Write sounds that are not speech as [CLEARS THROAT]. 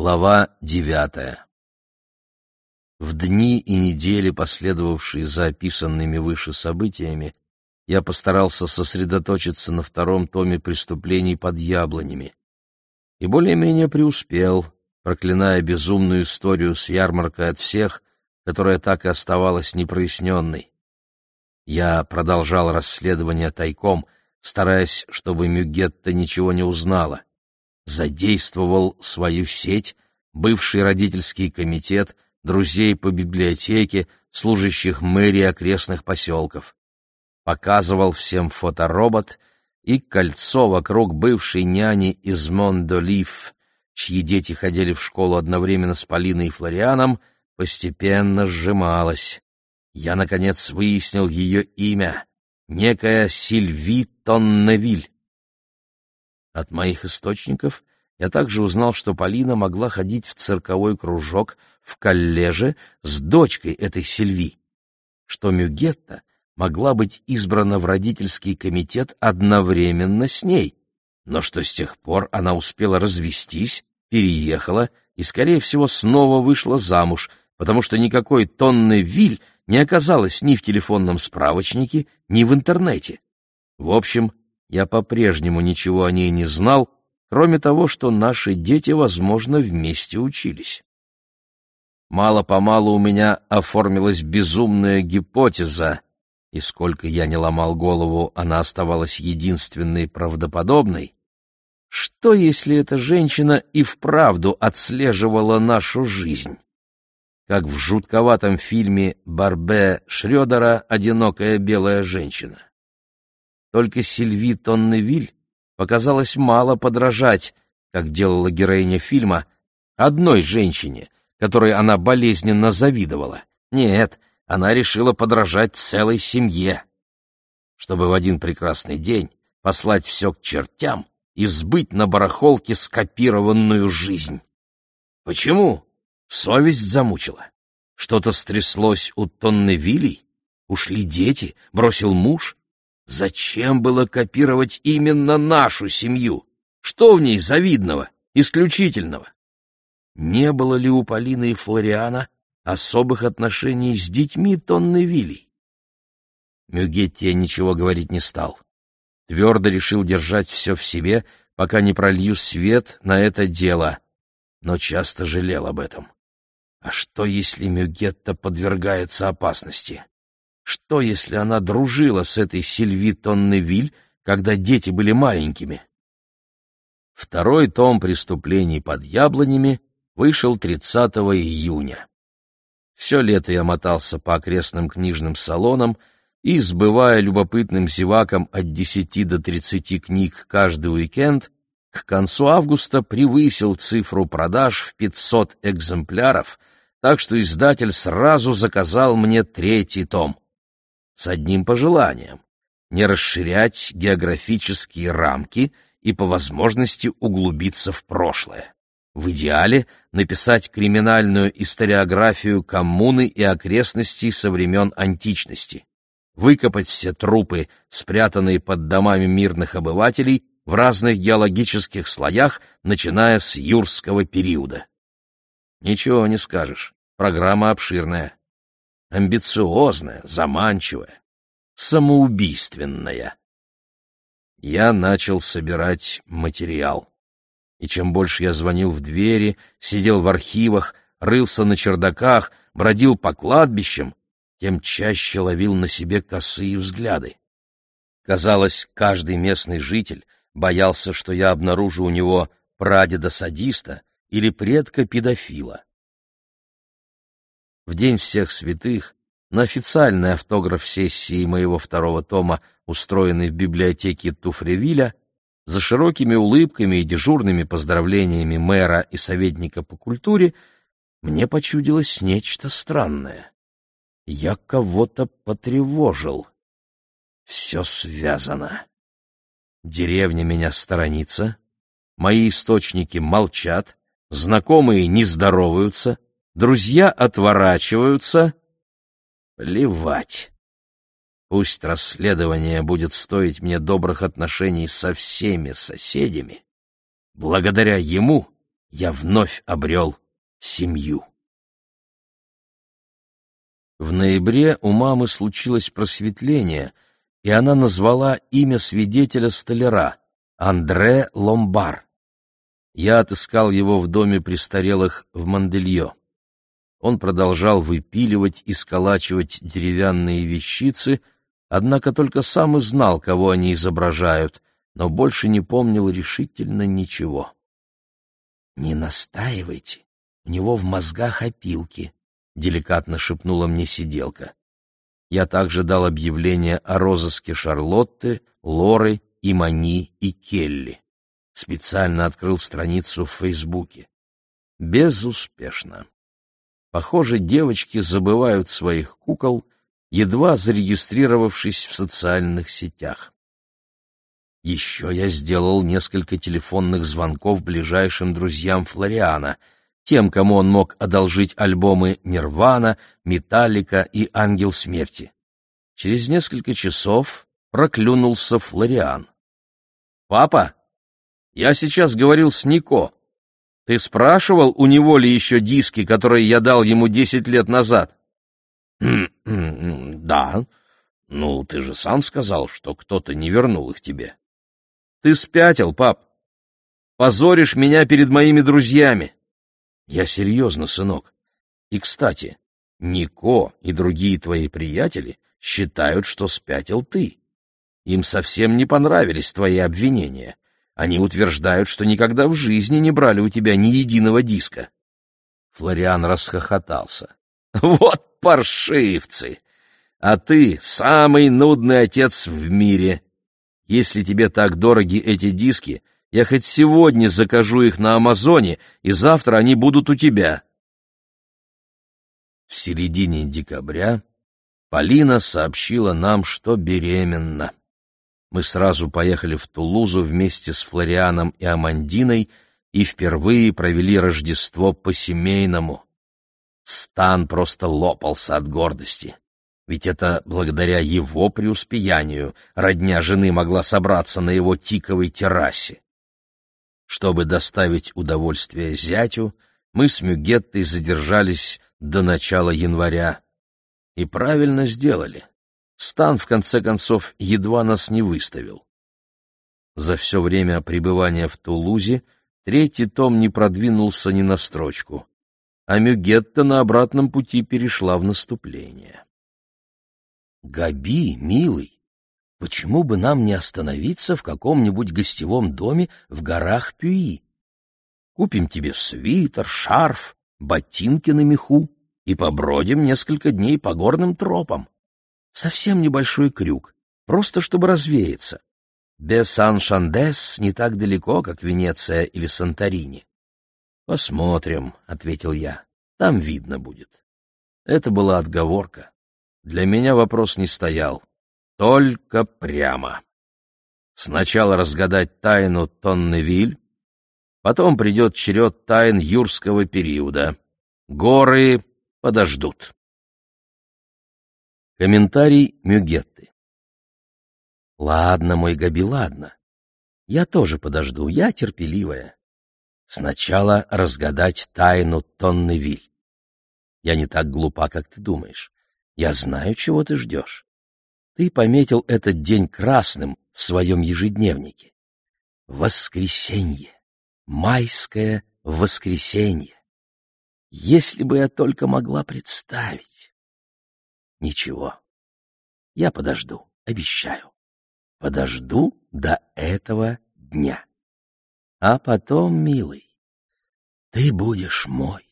Глава девятая В дни и недели, последовавшие за описанными выше событиями, я постарался сосредоточиться на втором томе преступлений под яблонями. И более-менее преуспел, проклиная безумную историю с ярмаркой от всех, которая так и оставалась непроясненной. Я продолжал расследование тайком, стараясь, чтобы Мюгетта ничего не узнала задействовал свою сеть, бывший родительский комитет, друзей по библиотеке, служащих мэрии окрестных поселков. Показывал всем фоторобот и кольцо вокруг бывшей няни из Мондолив, чьи дети ходили в школу одновременно с Полиной и Флорианом, постепенно сжималось. Я, наконец, выяснил ее имя — некая Сильви Тонневиль. От моих источников я также узнал, что Полина могла ходить в цирковой кружок в коллеже с дочкой этой Сильви, что Мюгетта могла быть избрана в родительский комитет одновременно с ней, но что с тех пор она успела развестись, переехала и, скорее всего, снова вышла замуж, потому что никакой тонны виль не оказалось ни в телефонном справочнике, ни в интернете. В общем, я по-прежнему ничего о ней не знал, кроме того, что наши дети, возможно, вместе учились. Мало-помалу у меня оформилась безумная гипотеза, и сколько я не ломал голову, она оставалась единственной правдоподобной. Что, если эта женщина и вправду отслеживала нашу жизнь? Как в жутковатом фильме Барбе Шрёдера «Одинокая белая женщина». Только Сильви Тонневиль показалось мало подражать, как делала героиня фильма, одной женщине, которой она болезненно завидовала. Нет, она решила подражать целой семье. Чтобы в один прекрасный день послать все к чертям и сбыть на барахолке скопированную жизнь. Почему? Совесть замучила. Что-то стряслось у Тонны Вилей? Ушли дети, бросил муж, Зачем было копировать именно нашу семью? Что в ней завидного, исключительного? Не было ли у Полины и Флориана особых отношений с детьми Тонны Вилей? Мюгетти ничего говорить не стал. Твердо решил держать все в себе, пока не пролью свет на это дело, но часто жалел об этом. А что, если Мюгетта подвергается опасности? Что, если она дружила с этой Сильви Тонневиль, когда дети были маленькими? Второй том «Преступлений под яблонями» вышел 30 июня. Все лето я мотался по окрестным книжным салонам и, сбывая любопытным зевакам от 10 до 30 книг каждый уикенд, к концу августа превысил цифру продаж в 500 экземпляров, так что издатель сразу заказал мне третий том с одним пожеланием — не расширять географические рамки и по возможности углубиться в прошлое. В идеале написать криминальную историографию коммуны и окрестностей со времен античности, выкопать все трупы, спрятанные под домами мирных обывателей в разных геологических слоях, начиная с юрского периода. Ничего не скажешь, программа обширная амбициозная, заманчивая, самоубийственная. Я начал собирать материал. И чем больше я звонил в двери, сидел в архивах, рылся на чердаках, бродил по кладбищам, тем чаще ловил на себе косые взгляды. Казалось, каждый местный житель боялся, что я обнаружу у него прадеда-садиста или предка-педофила в День всех святых на официальной автограф-сессии моего второго тома, устроенной в библиотеке Туфревиля, за широкими улыбками и дежурными поздравлениями мэра и советника по культуре, мне почудилось нечто странное. Я кого-то потревожил. Все связано. Деревня меня сторонится, мои источники молчат, знакомые не здороваются — Друзья отворачиваются. Плевать. Пусть расследование будет стоить мне добрых отношений со всеми соседями. Благодаря ему я вновь обрел семью. В ноябре у мамы случилось просветление, и она назвала имя свидетеля столяра — Андре Ломбар. Я отыскал его в доме престарелых в Манделье. Он продолжал выпиливать и сколачивать деревянные вещицы, однако только сам и знал, кого они изображают, но больше не помнил решительно ничего. «Не настаивайте, у него в мозгах опилки», — деликатно шепнула мне сиделка. Я также дал объявление о розыске Шарлотты, Лоры, Имани и Келли. Специально открыл страницу в Фейсбуке. Безуспешно. Похоже, девочки забывают своих кукол, едва зарегистрировавшись в социальных сетях. Еще я сделал несколько телефонных звонков ближайшим друзьям Флориана, тем, кому он мог одолжить альбомы «Нирвана», «Металлика» и «Ангел смерти». Через несколько часов проклюнулся Флориан. «Папа, я сейчас говорил с Нико. Ты спрашивал, у него ли еще диски, которые я дал ему десять лет назад? [CLEARS THROAT] Да. Ну, ты же сам сказал, что кто-то не вернул их тебе. Ты спятил, пап. Позоришь меня перед моими друзьями. Я серьезно, сынок. И, кстати, Нико и другие твои приятели считают, что спятил ты. Им совсем не понравились твои обвинения. Они утверждают, что никогда в жизни не брали у тебя ни единого диска. Флориан расхохотался. [LAUGHS] Вот паршивцы! А ты самый нудный отец в мире. Если тебе так дороги эти диски, я хоть сегодня закажу их на Амазоне, и завтра они будут у тебя. В середине декабря Полина сообщила нам, что беременна мы сразу поехали в Тулузу вместе с Флорианом и Амандиной и впервые провели Рождество по-семейному. Стан просто лопался от гордости. Ведь это благодаря его преуспеянию родня жены могла собраться на его тиковой террасе. Чтобы доставить удовольствие зятю, мы с Мюгеттой задержались до начала января. И правильно сделали. Стан, в конце концов, едва нас не выставил. За все время пребывания в Тулузе третий том не продвинулся ни на строчку, а Мюгетта на обратном пути перешла в наступление. «Габи, милый, почему бы нам не остановиться в каком-нибудь гостевом доме в горах Пюи? Купим тебе свитер, шарф, ботинки на меху и побродим несколько дней по горным тропам. Совсем небольшой крюк, просто чтобы развеяться. Без Сан-Шандес не так далеко, как Венеция или Санторини. «Посмотрим», — ответил я. «Там видно будет». Это была отговорка. Для меня вопрос не стоял. Только прямо. Сначала разгадать тайну Тонневиль, потом придет черед тайн юрского периода. Горы подождут. Комментарий Мюгетты. Ладно, мой Габи, ладно. Я тоже подожду, я терпеливая. Сначала разгадать тайну Тонневиль. Я не так глупа, как ты думаешь. Я знаю, чего ты ждешь. Ты пометил этот день красным в своем ежедневнике. Воскресенье. Майское воскресенье. Если бы я только могла представить. Ничего. Я подожду, обещаю. Подожду до этого дня. А потом, милый, ты будешь мой.